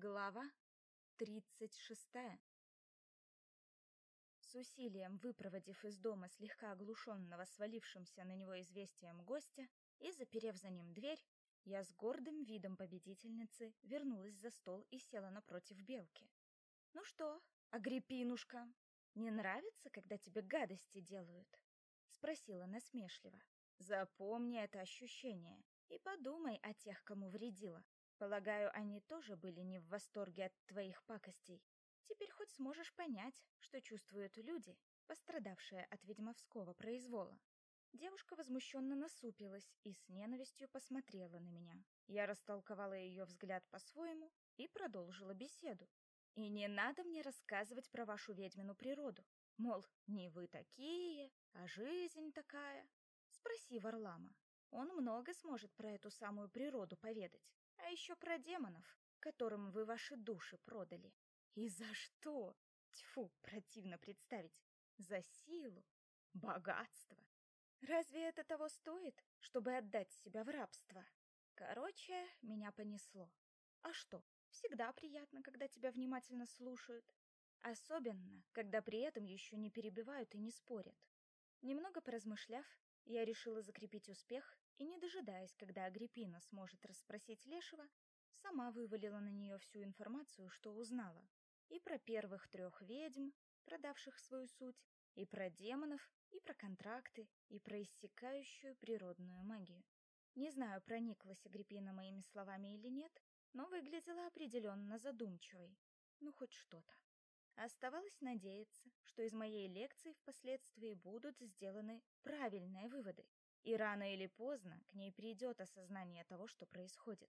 Глава 36 С усилием выпроводив из дома слегка оглушенного свалившимся на него известием гостя и заперев за ним дверь, я с гордым видом победительницы вернулась за стол и села напротив белки. «Ну что, Агриппинушка, не нравится, когда тебе гадости делают?» — спросила насмешливо. «Запомни это ощущение и подумай о тех, кому вредила. Полагаю, они тоже были не в восторге от твоих пакостей. Теперь хоть сможешь понять, что чувствуют люди, пострадавшие от ведьмовского произвола. Девушка возмущенно насупилась и с ненавистью посмотрела на меня. Я растолковала ее взгляд по-своему и продолжила беседу. И не надо мне рассказывать про вашу ведьмину природу. Мол, не вы такие, а жизнь такая. Спроси Варлама. Он много сможет про эту самую природу поведать а еще про демонов, которым вы ваши души продали. И за что? Тьфу, противно представить. За силу, богатство. Разве это того стоит, чтобы отдать себя в рабство? Короче, меня понесло. А что? Всегда приятно, когда тебя внимательно слушают. Особенно, когда при этом еще не перебивают и не спорят. Немного поразмышляв, я решила закрепить успех и, не дожидаясь, когда Агриппина сможет расспросить Лешего, сама вывалила на нее всю информацию, что узнала. И про первых трех ведьм, продавших свою суть, и про демонов, и про контракты, и про иссякающую природную магию. Не знаю, прониклась Агриппина моими словами или нет, но выглядела определенно задумчивой. Ну, хоть что-то. Оставалось надеяться, что из моей лекции впоследствии будут сделаны правильные выводы, и рано или поздно к ней придет осознание того, что происходит.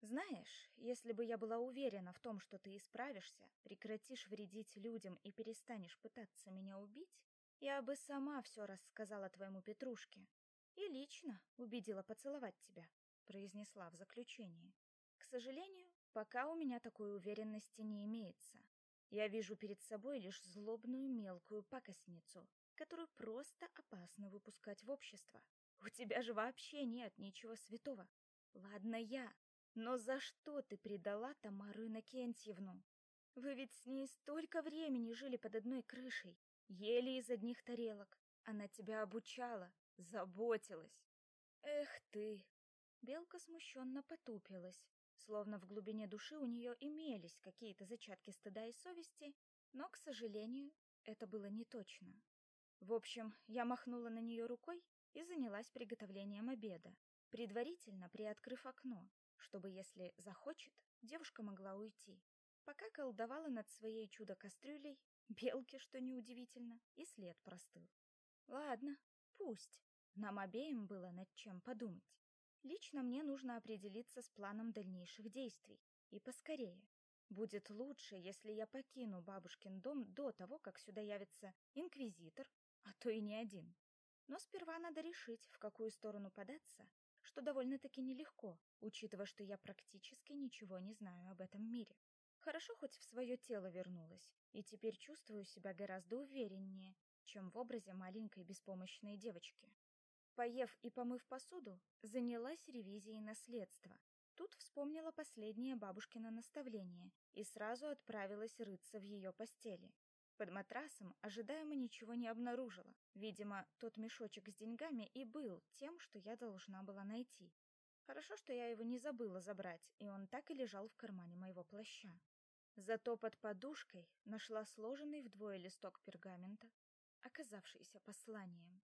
Знаешь, если бы я была уверена в том, что ты исправишься, прекратишь вредить людям и перестанешь пытаться меня убить, я бы сама все рассказала твоему Петрушке и лично убедила поцеловать тебя, произнесла в заключении. К сожалению, пока у меня такой уверенности не имеется. Я вижу перед собой лишь злобную мелкую пакостницу, которую просто опасно выпускать в общество. У тебя же вообще нет ничего святого. Ладно я, но за что ты предала Тамару Иннокентьевну? Вы ведь с ней столько времени жили под одной крышей, ели из одних тарелок. Она тебя обучала, заботилась. Эх ты! Белка смущенно потупилась, словно в глубине души у нее имелись какие-то зачатки стыда и совести, но, к сожалению, это было не точно. В общем, я махнула на нее рукой и занялась приготовлением обеда, предварительно приоткрыв окно, чтобы, если захочет, девушка могла уйти. Пока колдовала над своей чудо-кастрюлей, белки, что неудивительно, и след простыл. Ладно, пусть. Нам обеим было над чем подумать. Лично мне нужно определиться с планом дальнейших действий. И поскорее. Будет лучше, если я покину бабушкин дом до того, как сюда явится инквизитор, а то и не один. Но сперва надо решить, в какую сторону податься, что довольно-таки нелегко, учитывая, что я практически ничего не знаю об этом мире. Хорошо хоть в свое тело вернулась, и теперь чувствую себя гораздо увереннее, чем в образе маленькой беспомощной девочки. Поев и помыв посуду, занялась ревизией наследства. Тут вспомнила последнее бабушкино наставление и сразу отправилась рыться в ее постели. Под матрасом ожидаемо ничего не обнаружила. Видимо, тот мешочек с деньгами и был тем, что я должна была найти. Хорошо, что я его не забыла забрать, и он так и лежал в кармане моего плаща. Зато под подушкой нашла сложенный вдвое листок пергамента, оказавшийся посланием.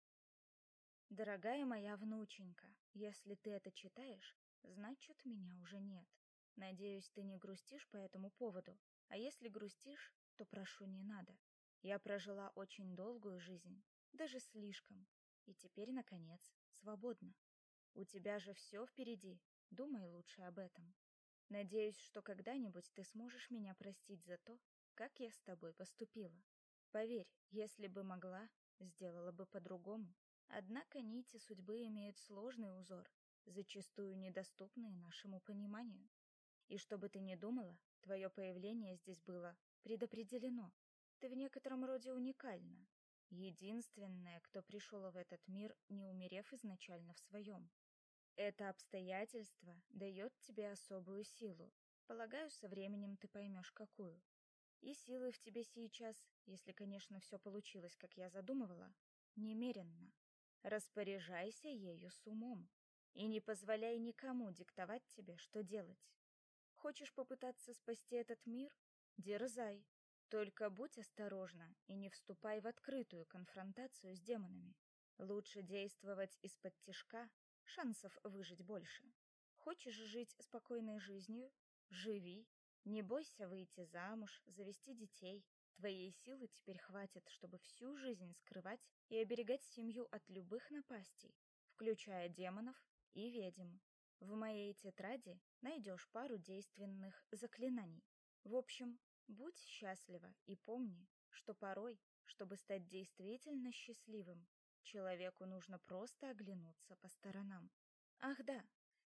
Дорогая моя внученька, если ты это читаешь, значит, меня уже нет. Надеюсь, ты не грустишь по этому поводу, а если грустишь, то прошу, не надо. Я прожила очень долгую жизнь, даже слишком, и теперь, наконец, свободна. У тебя же все впереди, думай лучше об этом. Надеюсь, что когда-нибудь ты сможешь меня простить за то, как я с тобой поступила. Поверь, если бы могла, сделала бы по-другому. Однако нити судьбы имеют сложный узор, зачастую недоступные нашему пониманию. И чтобы ты не думала, твое появление здесь было предопределено. Ты в некотором роде уникальна. Единственная, кто пришел в этот мир, не умерев изначально в своем. Это обстоятельство дает тебе особую силу, Полагаю, со временем ты поймешь, какую. И силы в тебе сейчас, если, конечно, все получилось, как я задумывала, немеренно. Распоряжайся ею с умом и не позволяй никому диктовать тебе, что делать. Хочешь попытаться спасти этот мир? Дерзай. Только будь осторожна и не вступай в открытую конфронтацию с демонами. Лучше действовать из-под тишка, шансов выжить больше. Хочешь жить спокойной жизнью? Живи. Не бойся выйти замуж, завести детей. Твоей силы теперь хватит, чтобы всю жизнь скрывать и оберегать семью от любых напастей, включая демонов и ведьм. В моей тетради найдешь пару действенных заклинаний. В общем, будь счастлива и помни, что порой, чтобы стать действительно счастливым, человеку нужно просто оглянуться по сторонам. Ах да,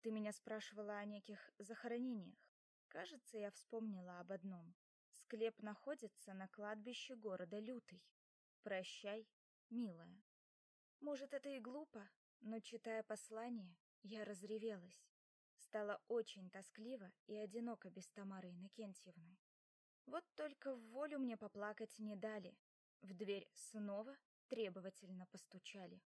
ты меня спрашивала о неких захоронениях. Кажется, я вспомнила об одном. Склеп находится на кладбище города Лютый. Прощай, милая. Может, это и глупо, но, читая послание, я разревелась. Стало очень тоскливо и одиноко без Тамары Иннокентьевны. Вот только в волю мне поплакать не дали. В дверь снова требовательно постучали.